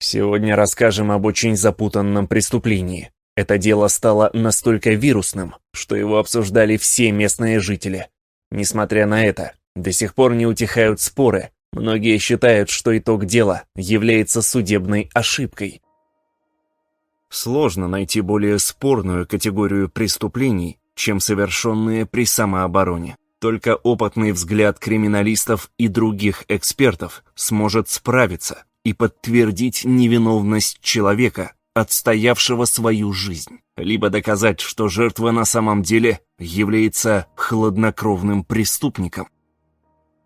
Сегодня расскажем об очень запутанном преступлении. Это дело стало настолько вирусным, что его обсуждали все местные жители. Несмотря на это, до сих пор не утихают споры. Многие считают, что итог дела является судебной ошибкой. Сложно найти более спорную категорию преступлений, чем совершенные при самообороне. Только опытный взгляд криминалистов и других экспертов сможет справиться и подтвердить невиновность человека, отстоявшего свою жизнь, либо доказать, что жертва на самом деле является хладнокровным преступником.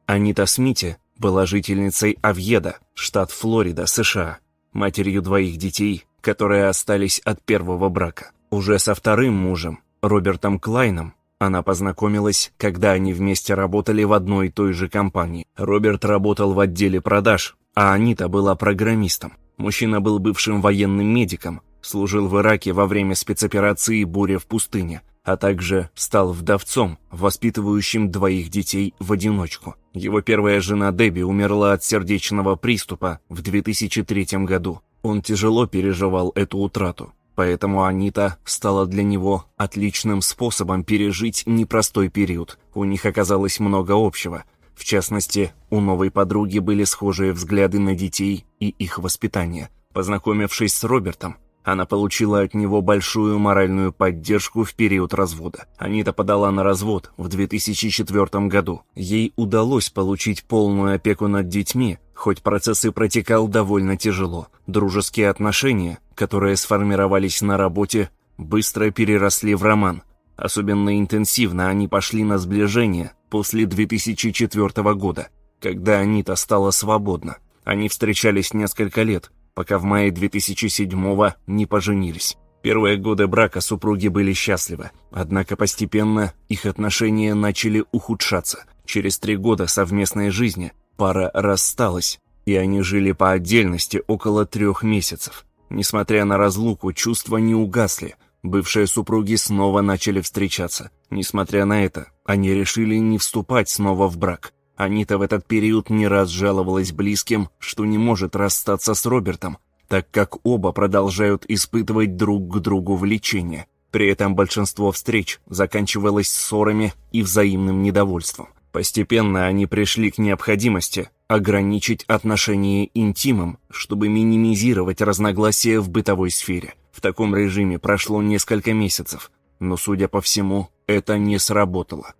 Анита Смити была жительницей Авьеда, штат Флорида, США, матерью двоих детей, которые остались от первого брака. Уже со вторым мужем, Робертом Клайном, она познакомилась, когда они вместе работали в одной и той же компании. Роберт работал в отделе продаж, а Анита была программистом. Мужчина был бывшим военным медиком, служил в Ираке во время спецоперации «Буря в пустыне», а также стал вдовцом, воспитывающим двоих детей в одиночку. Его первая жена Дебби умерла от сердечного приступа в 2003 году. Он тяжело переживал эту утрату, поэтому Анита стала для него отличным способом пережить непростой период. У них оказалось много общего – в частности, у новой подруги были схожие взгляды на детей и их воспитание. Познакомившись с Робертом, она получила от него большую моральную поддержку в период развода. Анита подала на развод в 2004 году. Ей удалось получить полную опеку над детьми, хоть процесс и протекал довольно тяжело. Дружеские отношения, которые сформировались на работе, быстро переросли в роман. Особенно интенсивно они пошли на сближение, после 2004 года, когда Анита стала свободна. Они встречались несколько лет, пока в мае 2007 не поженились. Первые годы брака супруги были счастливы, однако постепенно их отношения начали ухудшаться. Через три года совместной жизни пара рассталась, и они жили по отдельности около трех месяцев. Несмотря на разлуку, чувства не угасли, Бывшие супруги снова начали встречаться. Несмотря на это, они решили не вступать снова в брак. Анита в этот период не раз жаловалась близким, что не может расстаться с Робертом, так как оба продолжают испытывать друг к другу влечение. При этом большинство встреч заканчивалось ссорами и взаимным недовольством. Постепенно они пришли к необходимости ограничить отношения интимом, чтобы минимизировать разногласия в бытовой сфере. В таком режиме прошло несколько месяцев, но, судя по всему, это не сработало.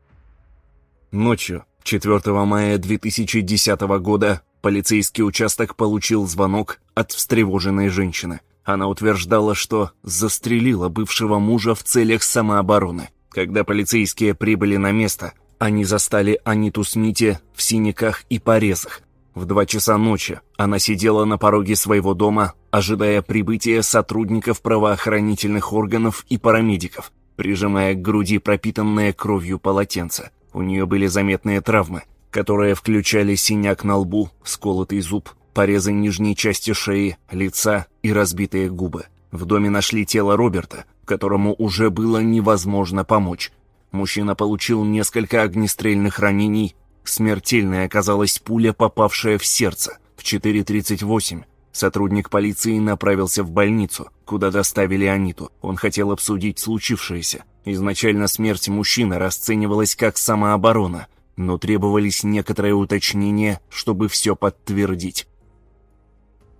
Ночью, 4 мая 2010 года, полицейский участок получил звонок от встревоженной женщины. Она утверждала, что застрелила бывшего мужа в целях самообороны. Когда полицейские прибыли на место, они застали Аниту Смити в синяках и порезах, в два часа ночи она сидела на пороге своего дома, ожидая прибытия сотрудников правоохранительных органов и парамедиков, прижимая к груди пропитанное кровью полотенце. У нее были заметные травмы, которые включали синяк на лбу, сколотый зуб, порезы нижней части шеи, лица и разбитые губы. В доме нашли тело Роберта, которому уже было невозможно помочь. Мужчина получил несколько огнестрельных ранений Смертельной оказалась пуля, попавшая в сердце. В 4.38 сотрудник полиции направился в больницу, куда доставили Аниту. Он хотел обсудить случившееся. Изначально смерть мужчины расценивалась как самооборона, но требовались некоторые уточнения, чтобы все подтвердить.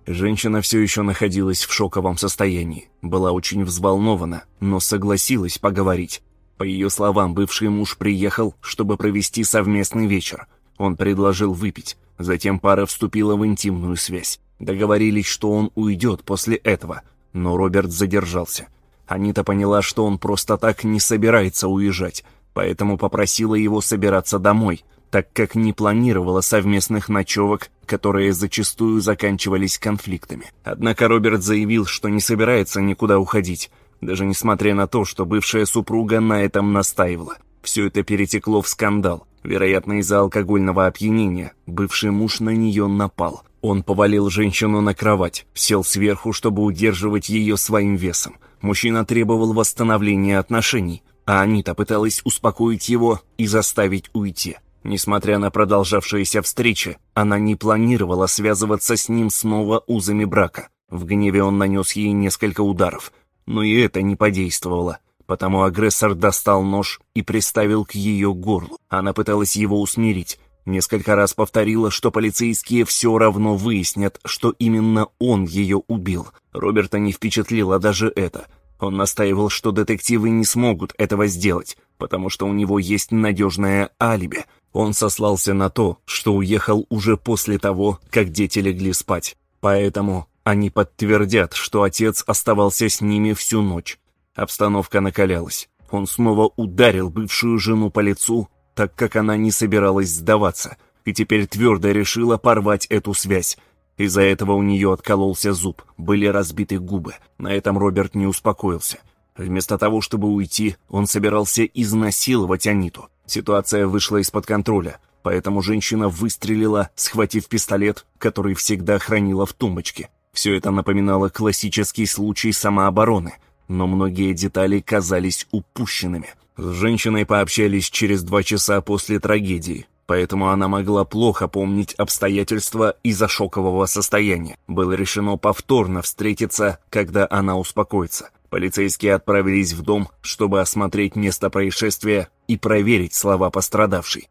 Женщина все еще находилась в шоковом состоянии, была очень взволнована, но согласилась поговорить. По ее словам, бывший муж приехал, чтобы провести совместный вечер. Он предложил выпить. Затем пара вступила в интимную связь. Договорились, что он уйдет после этого, но Роберт задержался. Анита поняла, что он просто так не собирается уезжать, поэтому попросила его собираться домой, так как не планировала совместных ночевок, которые зачастую заканчивались конфликтами. Однако Роберт заявил, что не собирается никуда уходить, даже несмотря на то, что бывшая супруга на этом настаивала. Все это перетекло в скандал. Вероятно, из-за алкогольного опьянения бывший муж на нее напал. Он повалил женщину на кровать, сел сверху, чтобы удерживать ее своим весом. Мужчина требовал восстановления отношений, а Анита пыталась успокоить его и заставить уйти. Несмотря на продолжавшиеся встречи, она не планировала связываться с ним снова узами брака. В гневе он нанес ей несколько ударов, но и это не подействовало, потому агрессор достал нож и приставил к ее горлу. Она пыталась его усмирить, несколько раз повторила, что полицейские все равно выяснят, что именно он ее убил. Роберта не впечатлило даже это. Он настаивал, что детективы не смогут этого сделать, потому что у него есть надежное алиби. Он сослался на то, что уехал уже после того, как дети легли спать. Поэтому они подтвердят, что отец оставался с ними всю ночь. Обстановка накалялась. Он снова ударил бывшую жену по лицу, так как она не собиралась сдаваться, и теперь твердо решила порвать эту связь. Из-за этого у нее откололся зуб, были разбиты губы. На этом Роберт не успокоился. Вместо того, чтобы уйти, он собирался изнасиловать Аниту. Ситуация вышла из-под контроля, поэтому женщина выстрелила, схватив пистолет, который всегда хранила в тумбочке. Все это напоминало классический случай самообороны, но многие детали казались упущенными. С женщиной пообщались через два часа после трагедии, поэтому она могла плохо помнить обстоятельства из-за шокового состояния. Было решено повторно встретиться, когда она успокоится. Полицейские отправились в дом, чтобы осмотреть место происшествия и проверить слова пострадавшей.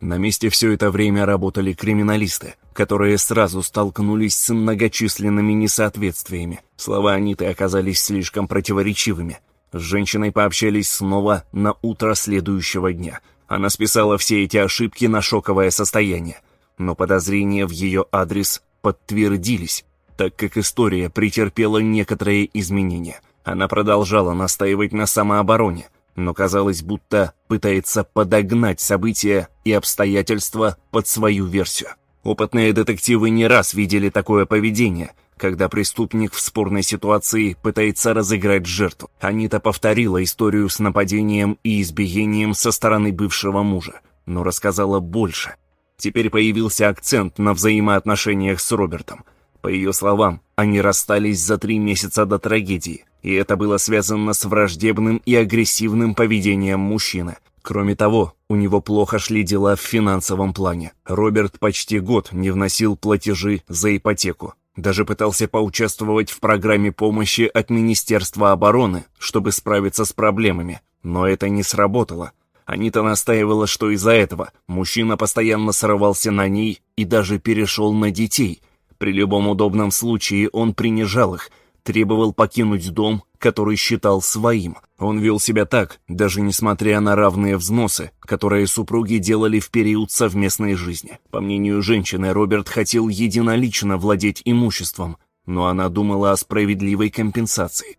На месте все это время работали криминалисты, которые сразу столкнулись с многочисленными несоответствиями. Слова Аниты оказались слишком противоречивыми. С женщиной пообщались снова на утро следующего дня. Она списала все эти ошибки на шоковое состояние. Но подозрения в ее адрес подтвердились, так как история претерпела некоторые изменения. Она продолжала настаивать на самообороне – но казалось, будто пытается подогнать события и обстоятельства под свою версию. Опытные детективы не раз видели такое поведение, когда преступник в спорной ситуации пытается разыграть жертву. Анита повторила историю с нападением и избиением со стороны бывшего мужа, но рассказала больше. Теперь появился акцент на взаимоотношениях с Робертом. По ее словам, они расстались за три месяца до трагедии, и это было связано с враждебным и агрессивным поведением мужчины. Кроме того, у него плохо шли дела в финансовом плане. Роберт почти год не вносил платежи за ипотеку. Даже пытался поучаствовать в программе помощи от Министерства обороны, чтобы справиться с проблемами. Но это не сработало. Анита настаивала, что из-за этого мужчина постоянно срывался на ней и даже перешел на детей. При любом удобном случае он принижал их, требовал покинуть дом, который считал своим. Он вел себя так, даже несмотря на равные взносы, которые супруги делали в период совместной жизни. По мнению женщины, Роберт хотел единолично владеть имуществом, но она думала о справедливой компенсации.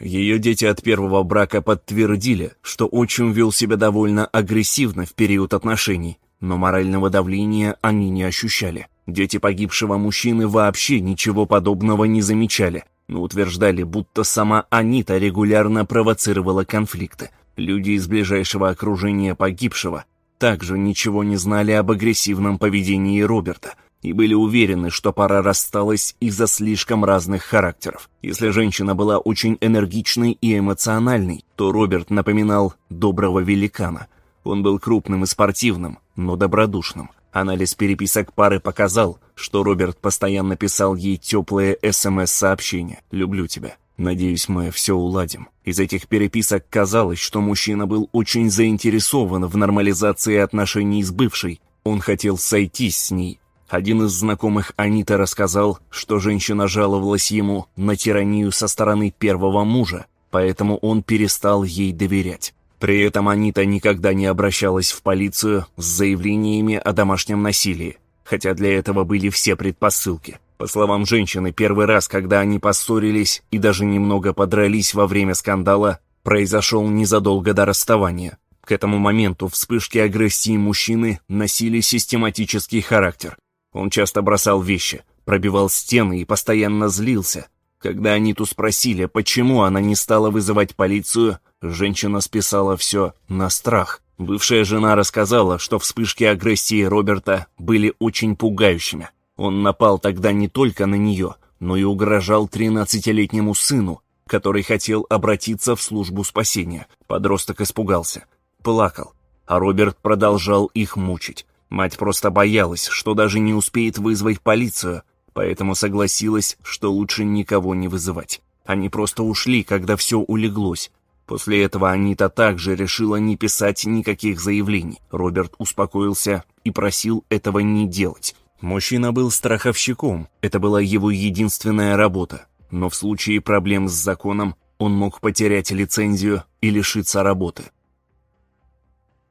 Ее дети от первого брака подтвердили, что отчим вел себя довольно агрессивно в период отношений, но морального давления они не ощущали. Дети погибшего мужчины вообще ничего подобного не замечали, но утверждали, будто сама Анита регулярно провоцировала конфликты. Люди из ближайшего окружения погибшего также ничего не знали об агрессивном поведении Роберта и были уверены, что пара рассталась из-за слишком разных характеров. Если женщина была очень энергичной и эмоциональной, то Роберт напоминал доброго великана. Он был крупным и спортивным, но добродушным. Анализ переписок пары показал, что Роберт постоянно писал ей теплые СМС-сообщения «Люблю тебя». Надеюсь, мы все уладим. Из этих переписок казалось, что мужчина был очень заинтересован в нормализации отношений с бывшей. Он хотел сойтись с ней. Один из знакомых Анита рассказал, что женщина жаловалась ему на тиранию со стороны первого мужа, поэтому он перестал ей доверять. При этом Анита никогда не обращалась в полицию с заявлениями о домашнем насилии, хотя для этого были все предпосылки. По словам женщины, первый раз, когда они поссорились и даже немного подрались во время скандала, произошел незадолго до расставания. К этому моменту вспышки агрессии мужчины носили систематический характер. Он часто бросал вещи, пробивал стены и постоянно злился. Когда Аниту спросили, почему она не стала вызывать полицию, Женщина списала все на страх. Бывшая жена рассказала, что вспышки агрессии Роберта были очень пугающими. Он напал тогда не только на нее, но и угрожал 13-летнему сыну, который хотел обратиться в службу спасения. Подросток испугался, плакал, а Роберт продолжал их мучить. Мать просто боялась, что даже не успеет вызвать полицию, поэтому согласилась, что лучше никого не вызывать. Они просто ушли, когда все улеглось. После этого Анита также решила не писать никаких заявлений. Роберт успокоился и просил этого не делать. Мужчина был страховщиком, это была его единственная работа. Но в случае проблем с законом он мог потерять лицензию и лишиться работы.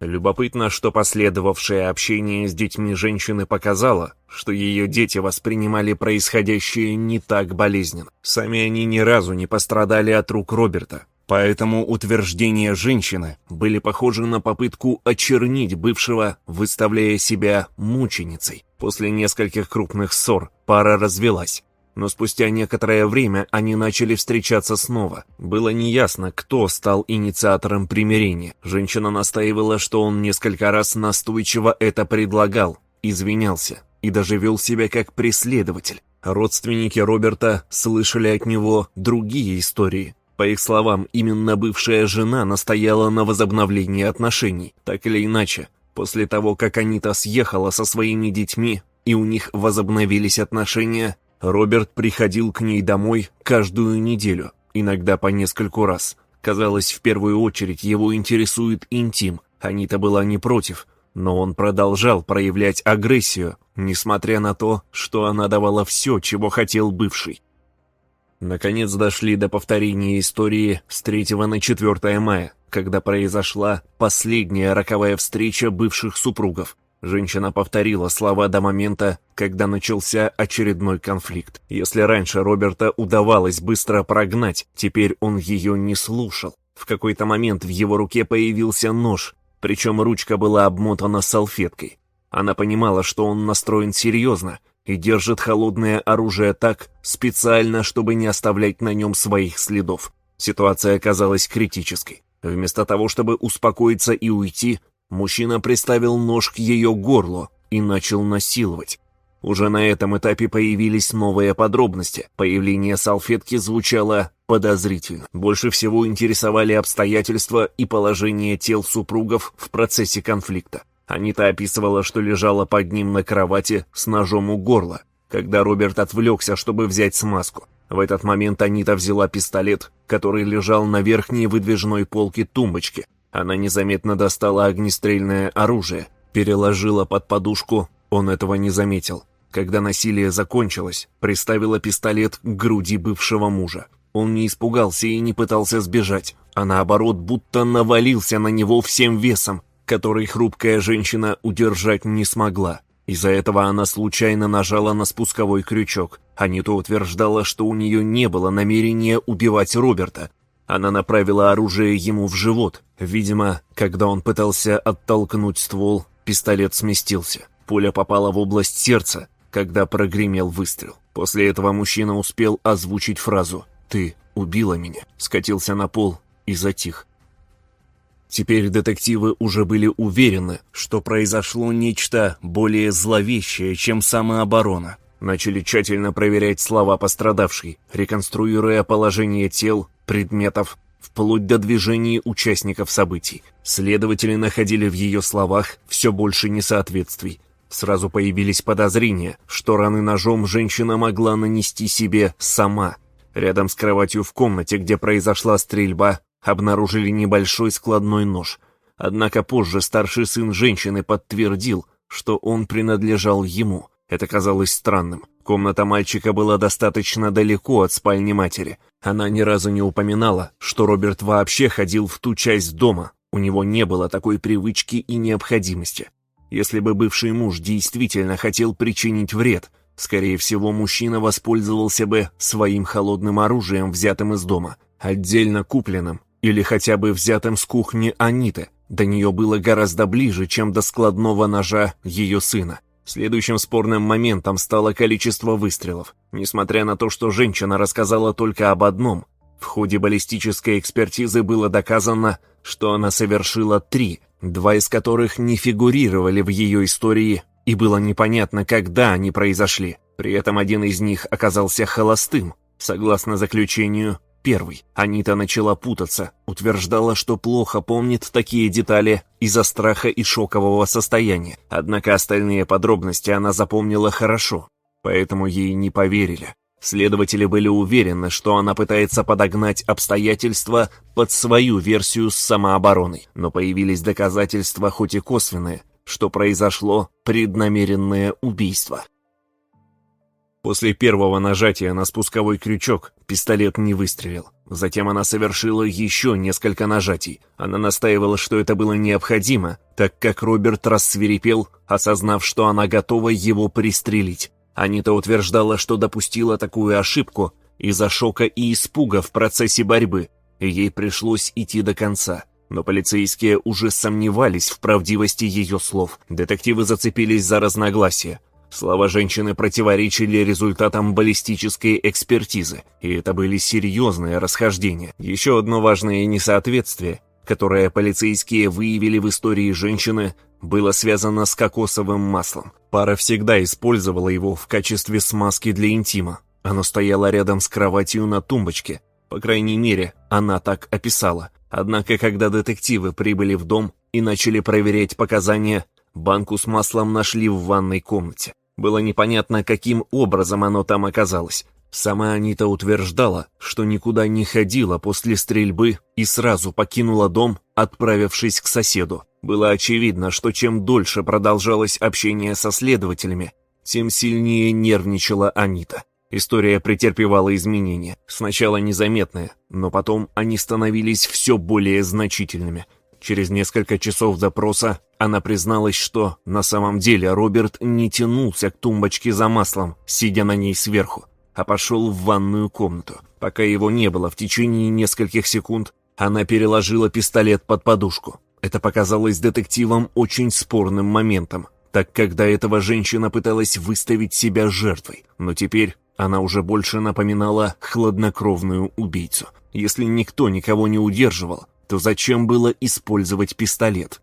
Любопытно, что последовавшее общение с детьми женщины показало, что ее дети воспринимали происходящее не так болезненно. Сами они ни разу не пострадали от рук Роберта, поэтому утверждения женщины были похожи на попытку очернить бывшего, выставляя себя мученицей. После нескольких крупных ссор пара развелась. Но спустя некоторое время они начали встречаться снова. Было неясно, кто стал инициатором примирения. Женщина настаивала, что он несколько раз настойчиво это предлагал, извинялся и даже вел себя как преследователь. Родственники Роберта слышали от него другие истории. По их словам, именно бывшая жена настояла на возобновлении отношений. Так или иначе, после того, как Анита съехала со своими детьми, и у них возобновились отношения, Роберт приходил к ней домой каждую неделю, иногда по нескольку раз. Казалось, в первую очередь его интересует интим. Анита была не против, но он продолжал проявлять агрессию, несмотря на то, что она давала все, чего хотел бывший. Наконец дошли до повторения истории с 3 на 4 мая, когда произошла последняя роковая встреча бывших супругов. Женщина повторила слова до момента, когда начался очередной конфликт. Если раньше Роберта удавалось быстро прогнать, теперь он ее не слушал. В какой-то момент в его руке появился нож, причем ручка была обмотана салфеткой. Она понимала, что он настроен серьезно и держит холодное оружие так, специально, чтобы не оставлять на нем своих следов. Ситуация оказалась критической. Вместо того, чтобы успокоиться и уйти, Мужчина приставил нож к ее горлу и начал насиловать. Уже на этом этапе появились новые подробности. Появление салфетки звучало подозрительно. Больше всего интересовали обстоятельства и положение тел супругов в процессе конфликта. Анита описывала, что лежала под ним на кровати с ножом у горла, когда Роберт отвлекся, чтобы взять смазку. В этот момент Анита взяла пистолет, который лежал на верхней выдвижной полке тумбочки, она незаметно достала огнестрельное оружие, переложила под подушку, он этого не заметил. Когда насилие закончилось, приставила пистолет к груди бывшего мужа. Он не испугался и не пытался сбежать, а наоборот, будто навалился на него всем весом, который хрупкая женщина удержать не смогла. Из-за этого она случайно нажала на спусковой крючок. Анита утверждала, что у нее не было намерения убивать Роберта, она направила оружие ему в живот. Видимо, когда он пытался оттолкнуть ствол, пистолет сместился. Пуля попала в область сердца, когда прогремел выстрел. После этого мужчина успел озвучить фразу «Ты убила меня», скатился на пол и затих. Теперь детективы уже были уверены, что произошло нечто более зловещее, чем самооборона. Начали тщательно проверять слова пострадавшей, реконструируя положение тел, предметов, вплоть до движений участников событий. Следователи находили в ее словах все больше несоответствий. Сразу появились подозрения, что раны ножом женщина могла нанести себе сама. Рядом с кроватью в комнате, где произошла стрельба, обнаружили небольшой складной нож. Однако позже старший сын женщины подтвердил, что он принадлежал ему. Это казалось странным. Комната мальчика была достаточно далеко от спальни матери. Она ни разу не упоминала, что Роберт вообще ходил в ту часть дома. У него не было такой привычки и необходимости. Если бы бывший муж действительно хотел причинить вред, скорее всего, мужчина воспользовался бы своим холодным оружием, взятым из дома, отдельно купленным, или хотя бы взятым с кухни Аниты. До нее было гораздо ближе, чем до складного ножа ее сына. Следующим спорным моментом стало количество выстрелов. Несмотря на то, что женщина рассказала только об одном, в ходе баллистической экспертизы было доказано, что она совершила три, два из которых не фигурировали в ее истории, и было непонятно, когда они произошли. При этом один из них оказался холостым, согласно заключению Первый. Анита начала путаться, утверждала, что плохо помнит такие детали из-за страха и шокового состояния. Однако остальные подробности она запомнила хорошо. поэтому ей не поверили. Следователи были уверены, что она пытается подогнать обстоятельства под свою версию с самообороной, но появились доказательства, хоть и косвенные, что произошло преднамеренное убийство. После первого нажатия на спусковой крючок пистолет не выстрелил. Затем она совершила еще несколько нажатий. Она настаивала, что это было необходимо, так как Роберт рассверепел, осознав, что она готова его пристрелить. Анита утверждала, что допустила такую ошибку из-за шока и испуга в процессе борьбы, и ей пришлось идти до конца. Но полицейские уже сомневались в правдивости ее слов. Детективы зацепились за разногласия. Слова женщины противоречили результатам баллистической экспертизы, и это были серьезные расхождения. Еще одно важное несоответствие, которое полицейские выявили в истории женщины, было связано с кокосовым маслом. Пара всегда использовала его в качестве смазки для интима. Оно стояло рядом с кроватью на тумбочке. По крайней мере, она так описала. Однако, когда детективы прибыли в дом и начали проверять показания, банку с маслом нашли в ванной комнате. Было непонятно, каким образом оно там оказалось. Сама Анита утверждала, что никуда не ходила после стрельбы и сразу покинула дом, отправившись к соседу. Было очевидно, что чем дольше продолжалось общение со следователями, тем сильнее нервничала Анита. История претерпевала изменения, сначала незаметные, но потом они становились все более значительными. Через несколько часов допроса она призналась, что на самом деле Роберт не тянулся к тумбочке за маслом, сидя на ней сверху а пошел в ванную комнату. Пока его не было в течение нескольких секунд, она переложила пистолет под подушку. Это показалось детективам очень спорным моментом, так как до этого женщина пыталась выставить себя жертвой, но теперь она уже больше напоминала хладнокровную убийцу. Если никто никого не удерживал, то зачем было использовать пистолет?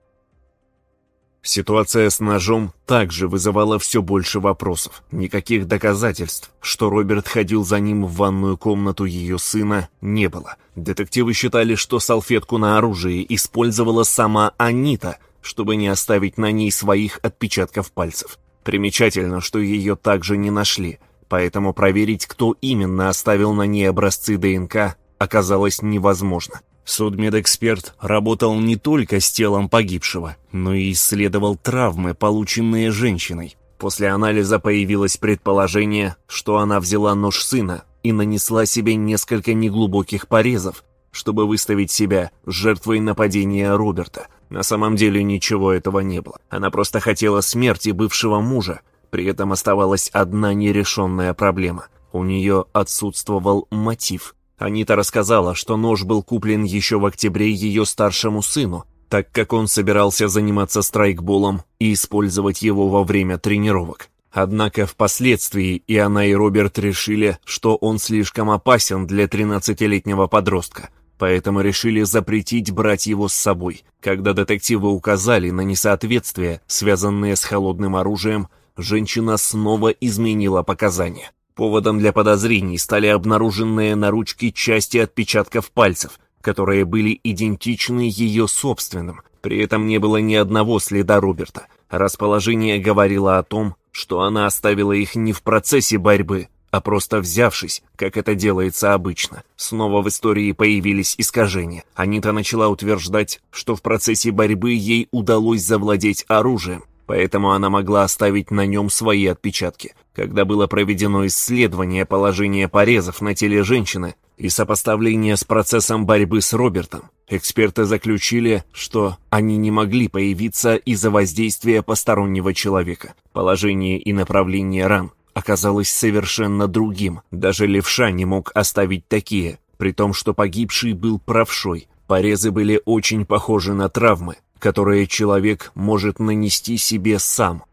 Ситуация с ножом также вызывала все больше вопросов. Никаких доказательств, что Роберт ходил за ним в ванную комнату ее сына, не было. Детективы считали, что салфетку на оружие использовала сама Анита, чтобы не оставить на ней своих отпечатков пальцев. Примечательно, что ее также не нашли, поэтому проверить, кто именно оставил на ней образцы ДНК, оказалось невозможно. Судмедэксперт работал не только с телом погибшего, но и исследовал травмы, полученные женщиной. После анализа появилось предположение, что она взяла нож сына и нанесла себе несколько неглубоких порезов, чтобы выставить себя жертвой нападения Роберта. На самом деле ничего этого не было. Она просто хотела смерти бывшего мужа, при этом оставалась одна нерешенная проблема. У нее отсутствовал мотив – Анита рассказала, что нож был куплен еще в октябре ее старшему сыну, так как он собирался заниматься страйкболом и использовать его во время тренировок. Однако впоследствии и она, и Роберт решили, что он слишком опасен для 13-летнего подростка, поэтому решили запретить брать его с собой. Когда детективы указали на несоответствия, связанные с холодным оружием, женщина снова изменила показания. Поводом для подозрений стали обнаруженные на ручке части отпечатков пальцев, которые были идентичны ее собственным. При этом не было ни одного следа Роберта. Расположение говорило о том, что она оставила их не в процессе борьбы, а просто взявшись, как это делается обычно. Снова в истории появились искажения. Анита начала утверждать, что в процессе борьбы ей удалось завладеть оружием, поэтому она могла оставить на нем свои отпечатки. Когда было проведено исследование положения порезов на теле женщины и сопоставление с процессом борьбы с Робертом, эксперты заключили, что они не могли появиться из-за воздействия постороннего человека. Положение и направление ран оказалось совершенно другим. Даже левша не мог оставить такие, при том, что погибший был правшой. Порезы были очень похожи на травмы, которое человек может нанести себе сам.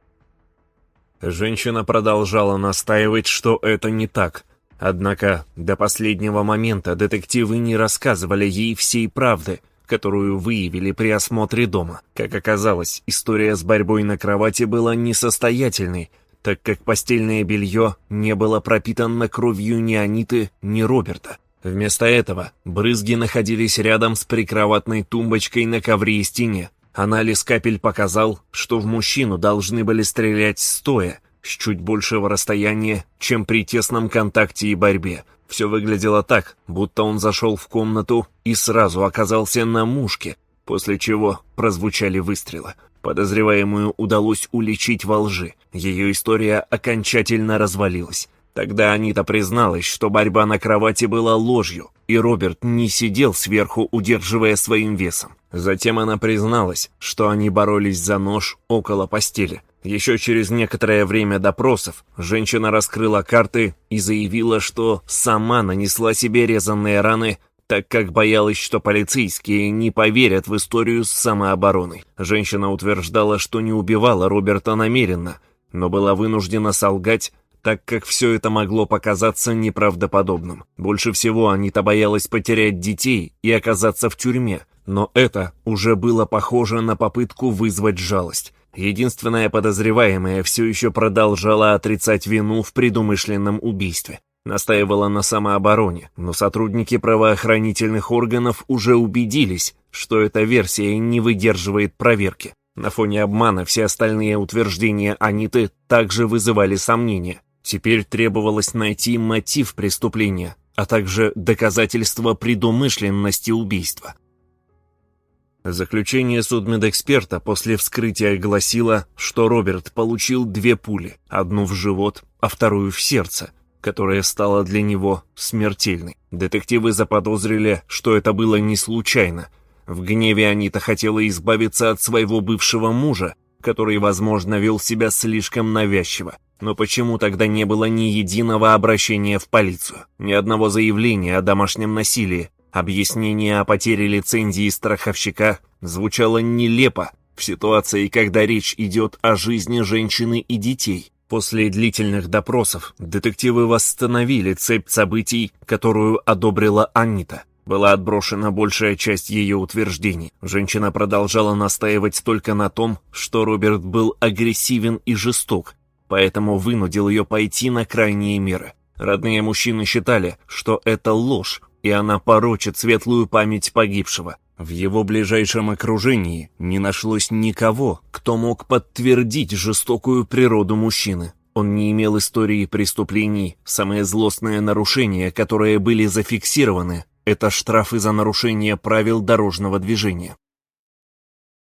Женщина продолжала настаивать, что это не так. Однако до последнего момента детективы не рассказывали ей всей правды, которую выявили при осмотре дома. Как оказалось, история с борьбой на кровати была несостоятельной, так как постельное белье не было пропитано кровью ни Аниты, ни Роберта. Вместо этого брызги находились рядом с прикроватной тумбочкой на ковре и стене, Анализ капель показал, что в мужчину должны были стрелять стоя, с чуть большего расстояния, чем при тесном контакте и борьбе. Все выглядело так, будто он зашел в комнату и сразу оказался на мушке, после чего прозвучали выстрелы. Подозреваемую удалось уличить во лжи. Ее история окончательно развалилась. Тогда Анита призналась, что борьба на кровати была ложью, и Роберт не сидел сверху, удерживая своим весом. Затем она призналась, что они боролись за нож около постели. Еще через некоторое время допросов женщина раскрыла карты и заявила, что сама нанесла себе резанные раны, так как боялась, что полицейские не поверят в историю с самообороной. Женщина утверждала, что не убивала Роберта намеренно, но была вынуждена солгать, так как все это могло показаться неправдоподобным. Больше всего Анита боялась потерять детей и оказаться в тюрьме, но это уже было похоже на попытку вызвать жалость. Единственная подозреваемая все еще продолжала отрицать вину в предумышленном убийстве. Настаивала на самообороне, но сотрудники правоохранительных органов уже убедились, что эта версия не выдерживает проверки. На фоне обмана все остальные утверждения Аниты также вызывали сомнения. Теперь требовалось найти мотив преступления, а также доказательства предумышленности убийства. Заключение судмедэксперта после вскрытия гласило, что Роберт получил две пули, одну в живот, а вторую в сердце, которая стала для него смертельной. Детективы заподозрили, что это было не случайно. В гневе Анита хотела избавиться от своего бывшего мужа, который, возможно, вел себя слишком навязчиво. Но почему тогда не было ни единого обращения в полицию, ни одного заявления о домашнем насилии? Объяснение о потере лицензии страховщика звучало нелепо в ситуации, когда речь идет о жизни женщины и детей. После длительных допросов детективы восстановили цепь событий, которую одобрила Анита. Была отброшена большая часть ее утверждений. Женщина продолжала настаивать только на том, что Роберт был агрессивен и жесток, поэтому вынудил ее пойти на крайние меры. Родные мужчины считали, что это ложь, и она порочит светлую память погибшего. В его ближайшем окружении не нашлось никого, кто мог подтвердить жестокую природу мужчины. Он не имел истории преступлений, самые злостные нарушения, которые были зафиксированы, это штрафы за нарушение правил дорожного движения.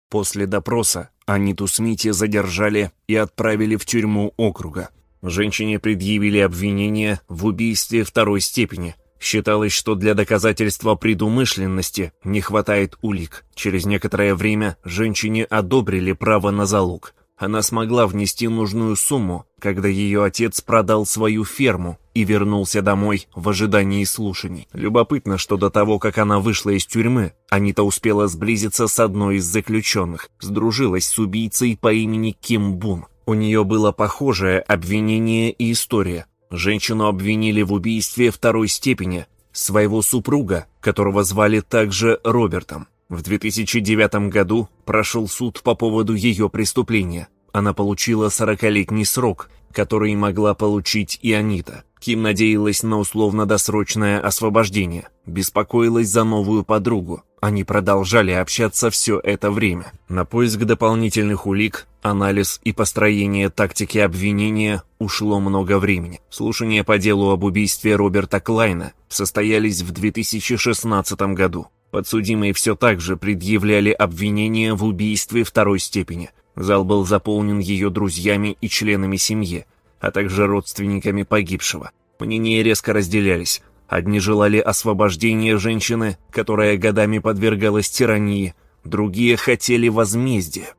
После допроса Аниту Смити задержали и отправили в тюрьму округа. Женщине предъявили обвинение в убийстве второй степени. Считалось, что для доказательства предумышленности не хватает улик. Через некоторое время женщине одобрили право на залог. Она смогла внести нужную сумму, когда ее отец продал свою ферму и вернулся домой в ожидании слушаний. Любопытно, что до того, как она вышла из тюрьмы, Анита успела сблизиться с одной из заключенных, сдружилась с убийцей по имени Ким Бун. У нее было похожее обвинение и история. Женщину обвинили в убийстве второй степени, своего супруга, которого звали также Робертом. В 2009 году прошел суд по поводу ее преступления. Она получила 40-летний срок, который могла получить и Анита. Ким надеялась на условно-досрочное освобождение, беспокоилась за новую подругу. Они продолжали общаться все это время. На поиск дополнительных улик, анализ и построение тактики обвинения ушло много времени. Слушания по делу об убийстве Роберта Клайна состоялись в 2016 году. Подсудимые все так же предъявляли обвинения в убийстве второй степени. Зал был заполнен ее друзьями и членами семьи, а также родственниками погибшего. Мнения резко разделялись. Одни желали освобождения женщины, которая годами подвергалась тирании, другие хотели возмездия.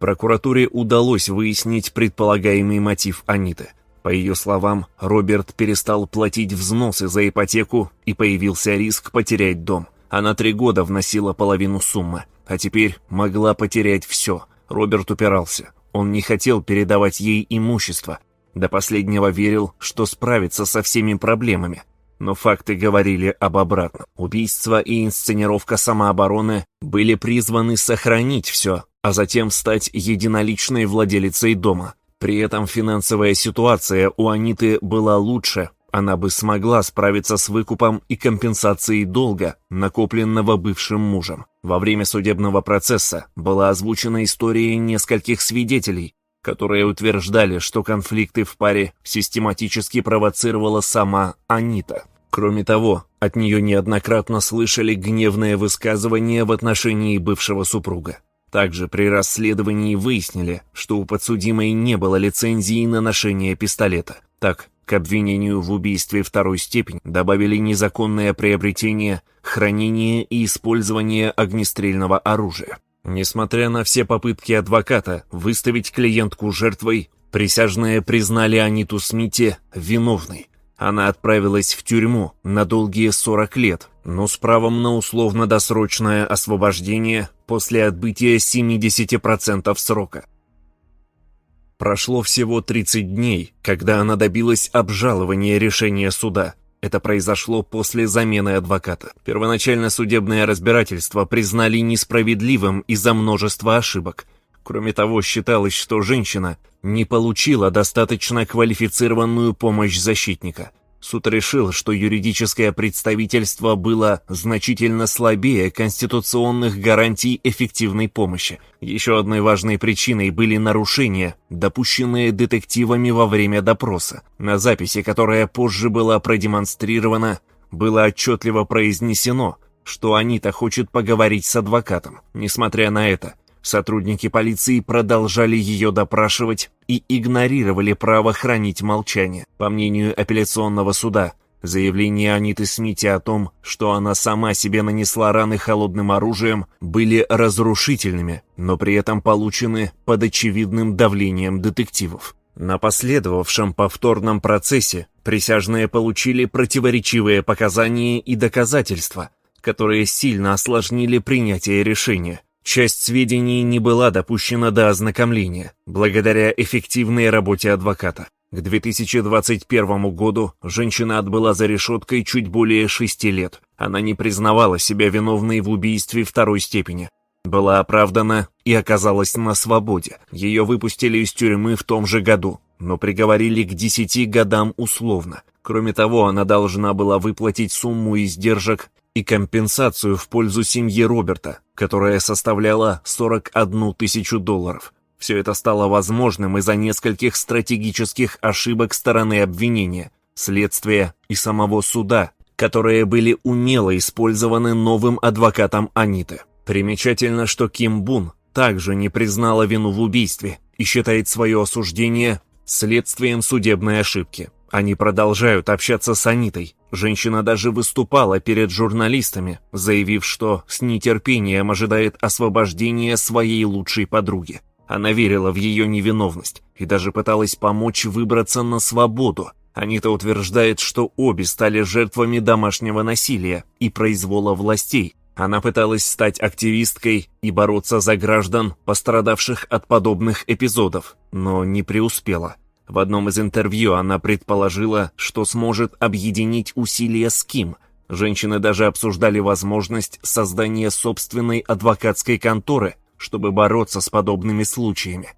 Прокуратуре удалось выяснить предполагаемый мотив Аниты – по ее словам, Роберт перестал платить взносы за ипотеку и появился риск потерять дом. Она три года вносила половину суммы, а теперь могла потерять все. Роберт упирался. Он не хотел передавать ей имущество. До последнего верил, что справится со всеми проблемами. Но факты говорили об обратном. Убийство и инсценировка самообороны были призваны сохранить все, а затем стать единоличной владелицей дома – при этом финансовая ситуация у Аниты была лучше, она бы смогла справиться с выкупом и компенсацией долга, накопленного бывшим мужем. Во время судебного процесса была озвучена история нескольких свидетелей, которые утверждали, что конфликты в паре систематически провоцировала сама Анита. Кроме того, от нее неоднократно слышали гневные высказывания в отношении бывшего супруга. Также при расследовании выяснили, что у подсудимой не было лицензии на ношение пистолета. Так, к обвинению в убийстве второй степени добавили незаконное приобретение, хранение и использование огнестрельного оружия. Несмотря на все попытки адвоката выставить клиентку жертвой, присяжные признали Аниту Смите виновной. Она отправилась в тюрьму на долгие 40 лет, но с правом на условно-досрочное освобождение после отбытия 70% срока. Прошло всего 30 дней, когда она добилась обжалования решения суда. Это произошло после замены адвоката. Первоначально судебное разбирательство признали несправедливым из-за множества ошибок. Кроме того, считалось, что женщина не получила достаточно квалифицированную помощь защитника. Суд решил, что юридическое представительство было значительно слабее конституционных гарантий эффективной помощи. Еще одной важной причиной были нарушения, допущенные детективами во время допроса. На записи, которая позже была продемонстрирована, было отчетливо произнесено, что Анита хочет поговорить с адвокатом. Несмотря на это, Сотрудники полиции продолжали ее допрашивать и игнорировали право хранить молчание. По мнению апелляционного суда, заявления Аниты Смити о том, что она сама себе нанесла раны холодным оружием, были разрушительными, но при этом получены под очевидным давлением детективов. На последовавшем повторном процессе присяжные получили противоречивые показания и доказательства, которые сильно осложнили принятие решения. Часть сведений не была допущена до ознакомления, благодаря эффективной работе адвоката. К 2021 году женщина отбыла за решеткой чуть более шести лет. Она не признавала себя виновной в убийстве второй степени. Была оправдана и оказалась на свободе. Ее выпустили из тюрьмы в том же году, но приговорили к десяти годам условно. Кроме того, она должна была выплатить сумму издержек и компенсацию в пользу семьи Роберта, которая составляла 41 тысячу долларов. Все это стало возможным из-за нескольких стратегических ошибок стороны обвинения, следствия и самого суда, которые были умело использованы новым адвокатом Аниты. Примечательно, что Ким Бун также не признала вину в убийстве и считает свое осуждение следствием судебной ошибки. Они продолжают общаться с Анитой. Женщина даже выступала перед журналистами, заявив, что с нетерпением ожидает освобождения своей лучшей подруги. Она верила в ее невиновность и даже пыталась помочь выбраться на свободу. Анита утверждает, что обе стали жертвами домашнего насилия и произвола властей. Она пыталась стать активисткой и бороться за граждан, пострадавших от подобных эпизодов, но не преуспела. В одном из интервью она предположила, что сможет объединить усилия с Ким. Женщины даже обсуждали возможность создания собственной адвокатской конторы, чтобы бороться с подобными случаями.